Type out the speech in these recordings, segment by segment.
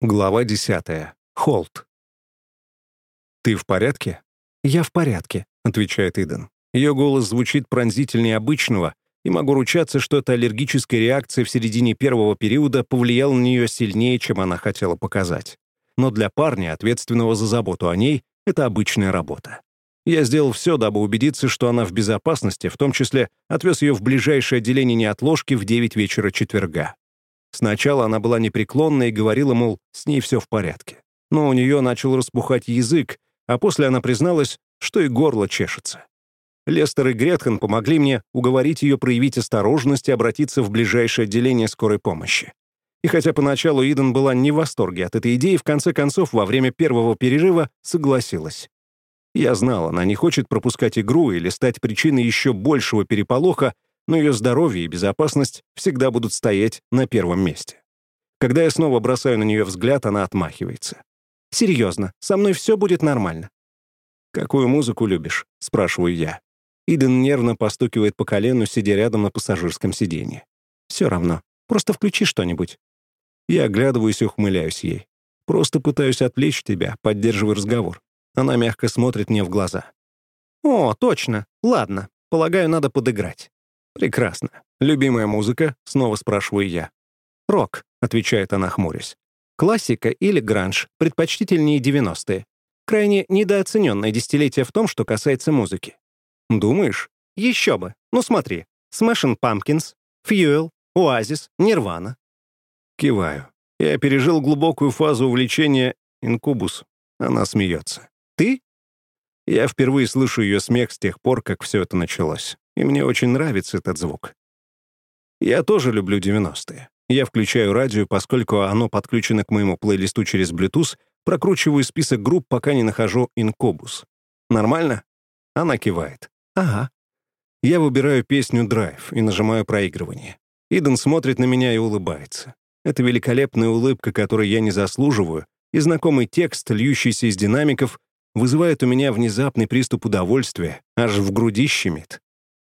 Глава 10. Холт. «Ты в порядке?» «Я в порядке», — отвечает Иден. Ее голос звучит пронзительнее обычного, и могу ручаться, что эта аллергическая реакция в середине первого периода повлияла на нее сильнее, чем она хотела показать. Но для парня, ответственного за заботу о ней, это обычная работа. Я сделал все, дабы убедиться, что она в безопасности, в том числе отвез ее в ближайшее отделение неотложки в 9 вечера четверга. Сначала она была непреклонна и говорила, мол, с ней все в порядке. Но у нее начал распухать язык, а после она призналась, что и горло чешется. Лестер и Гретхен помогли мне уговорить ее проявить осторожность и обратиться в ближайшее отделение скорой помощи. И хотя поначалу Иден была не в восторге от этой идеи, в конце концов, во время первого перерыва согласилась. Я знал, она не хочет пропускать игру или стать причиной еще большего переполоха, но ее здоровье и безопасность всегда будут стоять на первом месте. Когда я снова бросаю на нее взгляд, она отмахивается. «Серьезно, со мной все будет нормально». «Какую музыку любишь?» — спрашиваю я. Иден нервно постукивает по колену, сидя рядом на пассажирском сиденье. «Все равно. Просто включи что-нибудь». Я оглядываюсь и ухмыляюсь ей. Просто пытаюсь отвлечь тебя, поддерживая разговор. Она мягко смотрит мне в глаза. «О, точно. Ладно. Полагаю, надо подыграть». «Прекрасно. Любимая музыка?» — снова спрашиваю я. «Рок», — отвечает она, хмурясь. «Классика или гранж, предпочтительнее 90-е. Крайне недооцененное десятилетие в том, что касается музыки». «Думаешь?» «Еще бы. Ну смотри. Smashing Pumpkins, Fuel, Oasis, Nirvana». Киваю. Я пережил глубокую фазу увлечения инкубус. Она смеется. «Ты?» Я впервые слышу ее смех с тех пор, как все это началось и мне очень нравится этот звук. Я тоже люблю 90-е. Я включаю радио, поскольку оно подключено к моему плейлисту через Bluetooth, прокручиваю список групп, пока не нахожу Инкобус. Нормально? Она кивает. Ага. Я выбираю песню «Драйв» и нажимаю проигрывание. Иден смотрит на меня и улыбается. Это великолепная улыбка, которой я не заслуживаю, и знакомый текст, льющийся из динамиков, вызывает у меня внезапный приступ удовольствия, аж в груди щемит.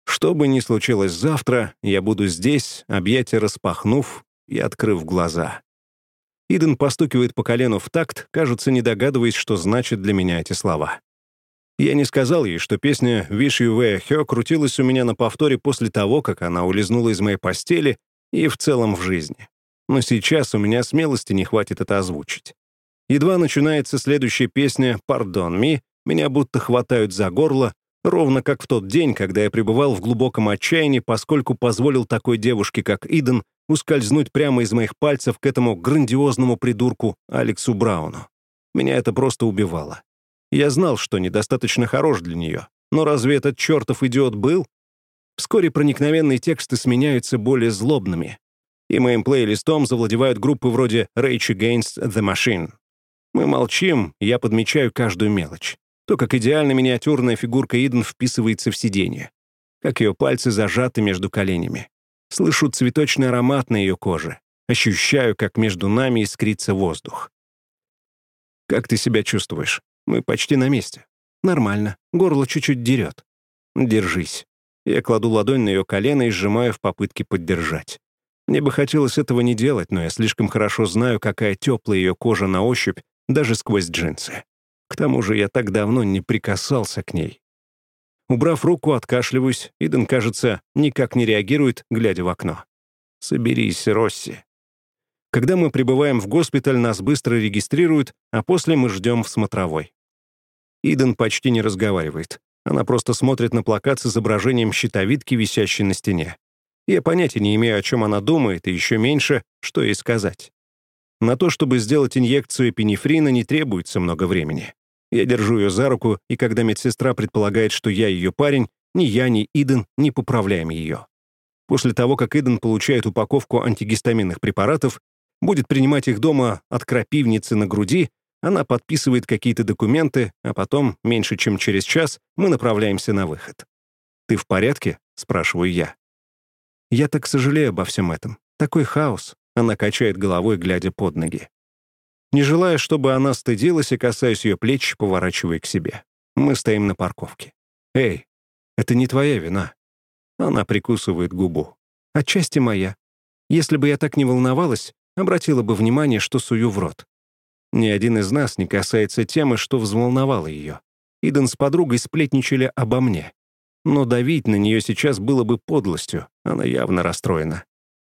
Что бы ни случилось завтра, я буду здесь, объятия распахнув и открыв глаза. Иден постукивает по колену в такт, кажется, не догадываясь, что значит для меня эти слова. Я не сказал ей, что песня «Wish You Were Here» крутилась у меня на повторе после того, как она улизнула из моей постели и в целом в жизни. Но сейчас у меня смелости не хватит это озвучить. Едва начинается следующая песня «Pardon Me», меня будто хватают за горло, Ровно как в тот день, когда я пребывал в глубоком отчаянии, поскольку позволил такой девушке, как Иден, ускользнуть прямо из моих пальцев к этому грандиозному придурку Алексу Брауну. Меня это просто убивало. Я знал, что недостаточно хорош для нее. Но разве этот чертов идиот был? Вскоре проникновенные тексты сменяются более злобными. И моим плейлистом завладевают группы вроде Rage Against the Machine. Мы молчим, я подмечаю каждую мелочь. То, как идеально миниатюрная фигурка Иден вписывается в сиденье. Как ее пальцы зажаты между коленями. Слышу цветочный аромат на ее коже. Ощущаю, как между нами искрится воздух. «Как ты себя чувствуешь? Мы почти на месте». «Нормально. Горло чуть-чуть дерет». «Держись». Я кладу ладонь на ее колено и сжимаю в попытке поддержать. Мне бы хотелось этого не делать, но я слишком хорошо знаю, какая теплая ее кожа на ощупь, даже сквозь джинсы. К тому же я так давно не прикасался к ней. Убрав руку, откашливаюсь, Иден, кажется, никак не реагирует, глядя в окно. «Соберись, Росси». Когда мы прибываем в госпиталь, нас быстро регистрируют, а после мы ждем в смотровой. Иден почти не разговаривает. Она просто смотрит на плакат с изображением щитовидки, висящей на стене. Я понятия не имею, о чем она думает, и еще меньше, что ей сказать. На то, чтобы сделать инъекцию эпинефрина, не требуется много времени. Я держу ее за руку, и когда медсестра предполагает, что я ее парень, ни я, ни Иден не поправляем ее. После того, как Иден получает упаковку антигистаминных препаратов, будет принимать их дома от крапивницы на груди, она подписывает какие-то документы, а потом, меньше чем через час, мы направляемся на выход. «Ты в порядке?» — спрашиваю я. Я так сожалею обо всем этом. Такой хаос. Она качает головой, глядя под ноги. Не желая, чтобы она стыдилась, и касаясь ее плеч, поворачивая к себе. Мы стоим на парковке. «Эй, это не твоя вина». Она прикусывает губу. «Отчасти моя. Если бы я так не волновалась, обратила бы внимание, что сую в рот. Ни один из нас не касается темы, что взволновало ее. Иден с подругой сплетничали обо мне. Но давить на нее сейчас было бы подлостью, она явно расстроена.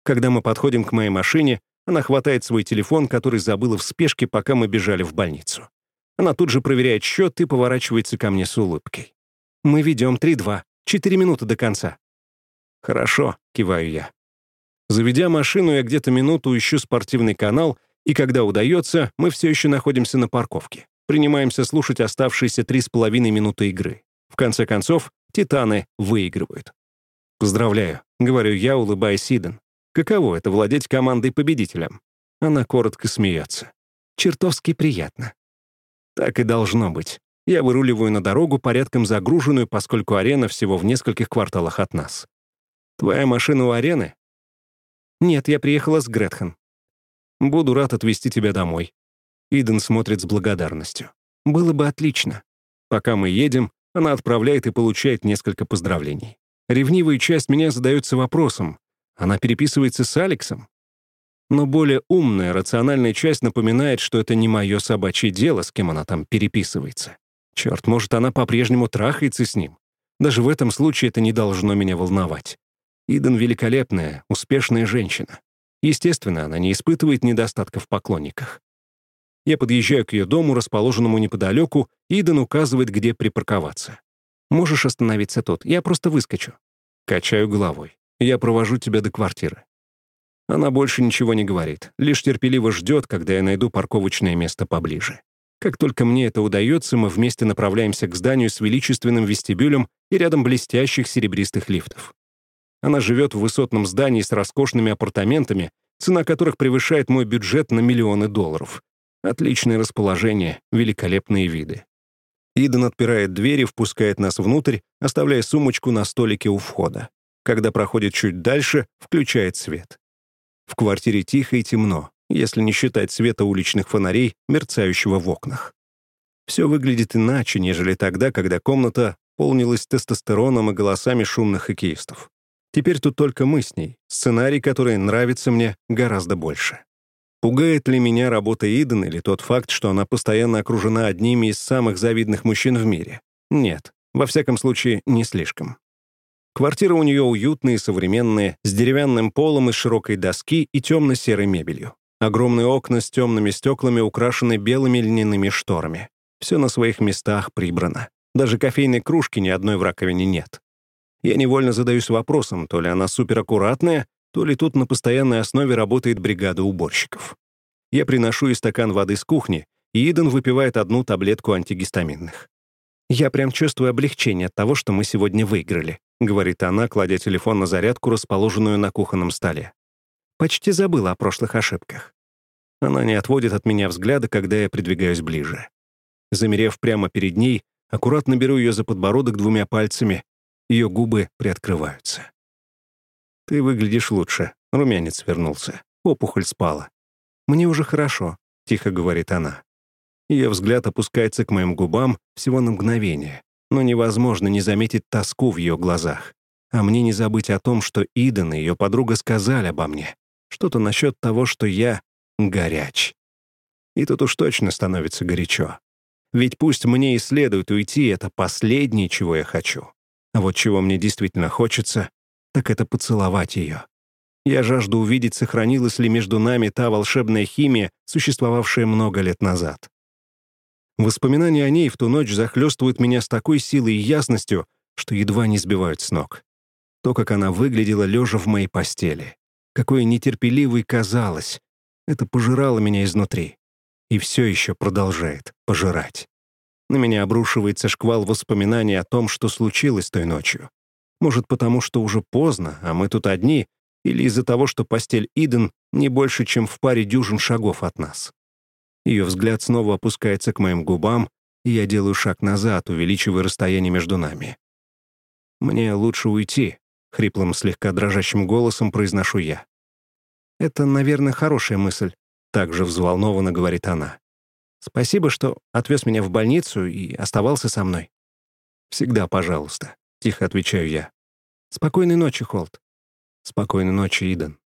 Когда мы подходим к моей машине, она хватает свой телефон, который забыла в спешке, пока мы бежали в больницу. Она тут же проверяет счет и поворачивается ко мне с улыбкой. «Мы ведем 3-2. Четыре минуты до конца». «Хорошо», — киваю я. Заведя машину, я где-то минуту ищу спортивный канал, и когда удается, мы все еще находимся на парковке. Принимаемся слушать оставшиеся три с половиной минуты игры. В конце концов, «Титаны» выигрывают. «Поздравляю», — говорю я, улыбаясь Иден. «Каково это — владеть командой-победителем?» Она коротко смеется. «Чертовски приятно». Так и должно быть. Я выруливаю на дорогу, порядком загруженную, поскольку арена всего в нескольких кварталах от нас. Твоя машина у арены? Нет, я приехала с Гретхен. Буду рад отвезти тебя домой. Иден смотрит с благодарностью. Было бы отлично. Пока мы едем, она отправляет и получает несколько поздравлений. Ревнивая часть меня задается вопросом. Она переписывается с Алексом? Но более умная, рациональная часть напоминает, что это не мое собачье дело, с кем она там переписывается. Черт, может, она по-прежнему трахается с ним. Даже в этом случае это не должно меня волновать. Иден — великолепная, успешная женщина. Естественно, она не испытывает недостатка в поклонниках. Я подъезжаю к ее дому, расположенному неподалеку, Иден указывает, где припарковаться. «Можешь остановиться тут, я просто выскочу». Качаю головой. «Я провожу тебя до квартиры». Она больше ничего не говорит, лишь терпеливо ждет, когда я найду парковочное место поближе. Как только мне это удается, мы вместе направляемся к зданию с величественным вестибюлем и рядом блестящих серебристых лифтов. Она живет в высотном здании с роскошными апартаментами, цена которых превышает мой бюджет на миллионы долларов. Отличное расположение, великолепные виды. Иден отпирает дверь и впускает нас внутрь, оставляя сумочку на столике у входа. Когда проходит чуть дальше, включает свет. В квартире тихо и темно, если не считать света уличных фонарей, мерцающего в окнах. Все выглядит иначе, нежели тогда, когда комната полнилась тестостероном и голосами шумных хоккеистов. Теперь тут только мы с ней, сценарий, который нравится мне гораздо больше. Пугает ли меня работа Иден или тот факт, что она постоянно окружена одними из самых завидных мужчин в мире? Нет, во всяком случае, не слишком. Квартира у нее уютная и современная, с деревянным полом из широкой доски и темно-серой мебелью. Огромные окна с темными стеклами украшены белыми льняными шторами. Все на своих местах прибрано. Даже кофейной кружки ни одной в раковине нет. Я невольно задаюсь вопросом, то ли она супераккуратная, то ли тут на постоянной основе работает бригада уборщиков. Я приношу ей стакан воды с кухни, и Иден выпивает одну таблетку антигистаминных. «Я прям чувствую облегчение от того, что мы сегодня выиграли», — говорит она, кладя телефон на зарядку, расположенную на кухонном столе. «Почти забыла о прошлых ошибках». Она не отводит от меня взгляда, когда я придвигаюсь ближе. Замерев прямо перед ней, аккуратно беру ее за подбородок двумя пальцами. Ее губы приоткрываются. «Ты выглядишь лучше», — румянец вернулся. Опухоль спала. «Мне уже хорошо», — тихо говорит она. Ее взгляд опускается к моим губам всего на мгновение, но невозможно не заметить тоску в ее глазах. А мне не забыть о том, что Иден и ее подруга сказали обо мне. Что-то насчет того, что я горяч. И тут уж точно становится горячо. Ведь пусть мне и следует уйти, это последнее, чего я хочу. А вот чего мне действительно хочется, так это поцеловать ее. Я жажду увидеть, сохранилась ли между нами та волшебная химия, существовавшая много лет назад. Воспоминания о ней в ту ночь захлестывают меня с такой силой и ясностью, что едва не сбивают с ног. То, как она выглядела лежа в моей постели. Какой нетерпеливой казалась. Это пожирало меня изнутри. И все еще продолжает пожирать. На меня обрушивается шквал воспоминаний о том, что случилось той ночью. Может, потому что уже поздно, а мы тут одни, или из-за того, что постель Иден не больше, чем в паре дюжин шагов от нас. Ее взгляд снова опускается к моим губам, и я делаю шаг назад, увеличивая расстояние между нами. «Мне лучше уйти», — хриплым, слегка дрожащим голосом произношу я. «Это, наверное, хорошая мысль», — также взволнованно говорит она. «Спасибо, что отвез меня в больницу и оставался со мной». «Всегда пожалуйста», — тихо отвечаю я. «Спокойной ночи, Холт». «Спокойной ночи, Иден».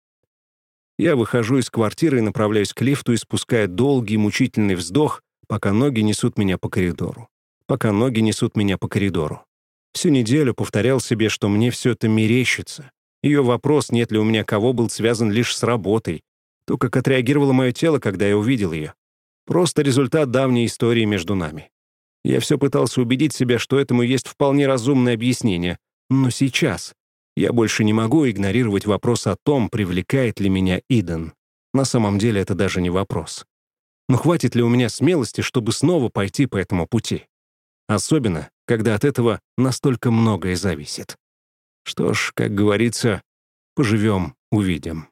Я выхожу из квартиры и направляюсь к лифту, испуская долгий мучительный вздох, пока ноги несут меня по коридору. Пока ноги несут меня по коридору. Всю неделю повторял себе, что мне все это мерещится. Ее вопрос, нет ли у меня кого, был связан лишь с работой. То, как отреагировало мое тело, когда я увидел ее. Просто результат давней истории между нами. Я все пытался убедить себя, что этому есть вполне разумное объяснение. Но сейчас я больше не могу игнорировать вопрос о том, привлекает ли меня Иден. На самом деле это даже не вопрос. Но хватит ли у меня смелости, чтобы снова пойти по этому пути? Особенно, когда от этого настолько многое зависит. Что ж, как говорится, поживем — увидим.